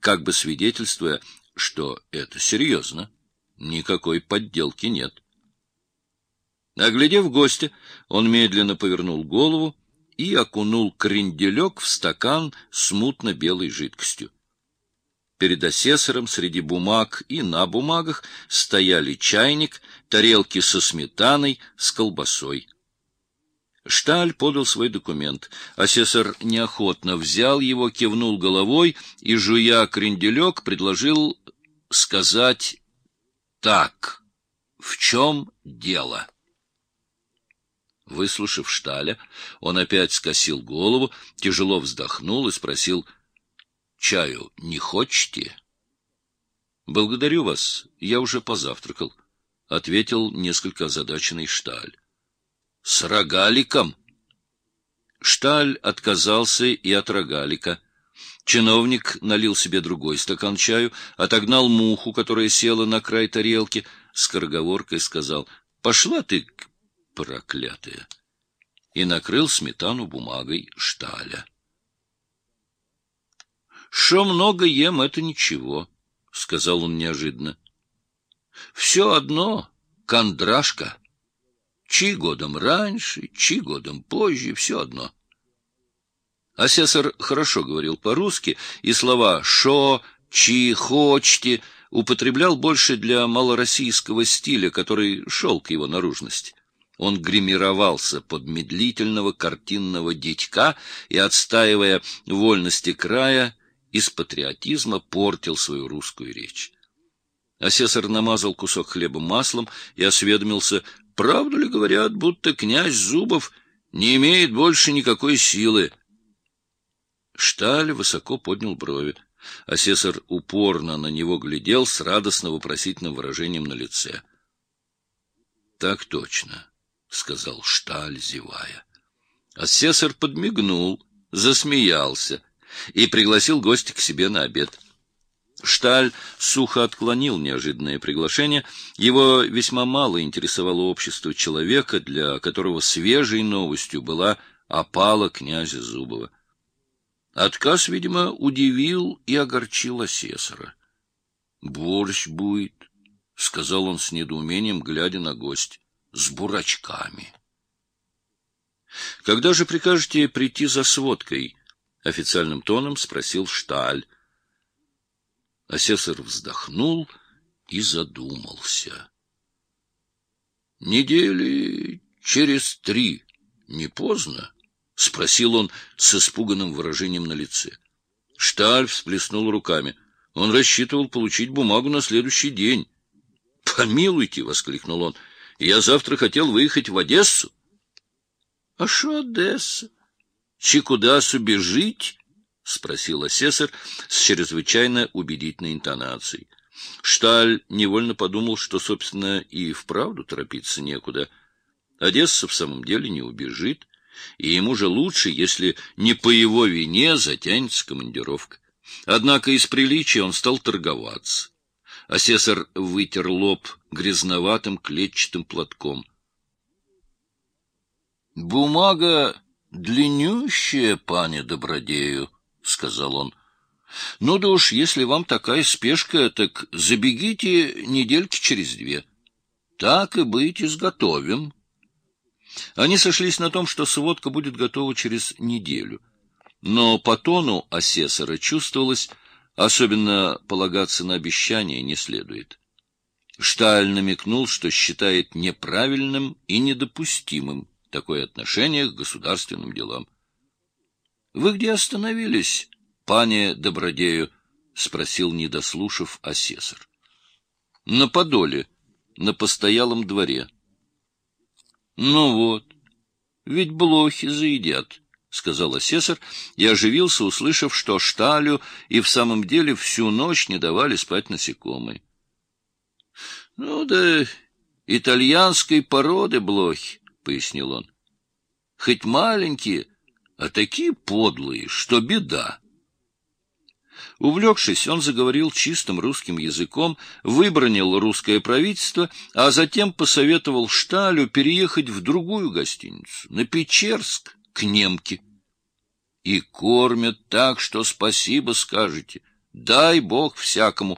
как бы свидетельствуя, что это серьезно. Никакой подделки нет. Оглядев гостя, он медленно повернул голову и окунул кренделек в стакан с мутно-белой жидкостью. Перед асессором среди бумаг и на бумагах стояли чайник, тарелки со сметаной, с колбасой. Шталь подал свой документ. Асессор неохотно взял его, кивнул головой и, жуя кренделек, предложил сказать так. В чем дело? Выслушав Шталя, он опять скосил голову, тяжело вздохнул и спросил, «Чаю не хочете?» «Благодарю вас, я уже позавтракал», — ответил несколько озадаченный Шталь. «С рогаликом?» Шталь отказался и от рогалика. Чиновник налил себе другой стакан чаю, отогнал муху, которая села на край тарелки, скороговоркой сказал «Пошла ты, проклятая!» и накрыл сметану бумагой шталя. «Шо много ем, это ничего», — сказал он неожиданно. «Все одно, кондрашка. Чи годом раньше, чи годом позже, все одно». Асессор хорошо говорил по-русски, и слова «шо», «чи», «хочти» употреблял больше для малороссийского стиля, который шел к его наружности. Он гримировался под медлительного картинного дитька и, отстаивая вольности края, из патриотизма портил свою русскую речь. Асессор намазал кусок хлеба маслом и осведомился, правду ли говорят, будто князь Зубов не имеет больше никакой силы, Шталь высоко поднял брови. Асессор упорно на него глядел с радостно-вопросительным выражением на лице. — Так точно, — сказал Шталь, зевая. Асессор подмигнул, засмеялся и пригласил гостя к себе на обед. Шталь сухо отклонил неожиданное приглашение. Его весьма мало интересовало общество человека, для которого свежей новостью была опала князя Зубова. Отказ, видимо, удивил и огорчил асессора. — Борщ будет, — сказал он с недоумением, глядя на гость, — с бурачками. — Когда же прикажете прийти за сводкой? — официальным тоном спросил Шталь. Асессор вздохнул и задумался. — Недели через три не поздно? — спросил он с испуганным выражением на лице. Шталь всплеснул руками. Он рассчитывал получить бумагу на следующий день. — Помилуйте! — воскликнул он. — Я завтра хотел выехать в Одессу. — А что Одесса? Чи куда-с убежить? — спросил асессор с чрезвычайно убедительной интонацией. Шталь невольно подумал, что, собственно, и вправду торопиться некуда. Одесса в самом деле не убежит и ему же лучше, если не по его вине затянется командировка. Однако из приличия он стал торговаться. Асессор вытер лоб грязноватым клетчатым платком. — Бумага длиннющая, пане Добродею, — сказал он. — Ну да уж, если вам такая спешка, так забегите недельки через две. Так и быть изготовим. — они сошлись на том, что сводка будет готова через неделю. Но по тону асессора чувствовалось, особенно полагаться на обещание не следует. Шталь намекнул, что считает неправильным и недопустимым такое отношение к государственным делам. — Вы где остановились, пане Добродею? — спросил, недослушав асессор. — На Подоле, на постоялом дворе. — ну вот, ведь блохи заедят, — сказал асессор и оживился, услышав, что Шталю и в самом деле всю ночь не давали спать насекомые. — Ну да итальянской породы блохи, — пояснил он. — Хоть маленькие, а такие подлые, что беда. Увлекшись, он заговорил чистым русским языком, выбронил русское правительство, а затем посоветовал Шталю переехать в другую гостиницу, на Печерск, к немке. И кормят так, что спасибо скажете, Дай бог всякому,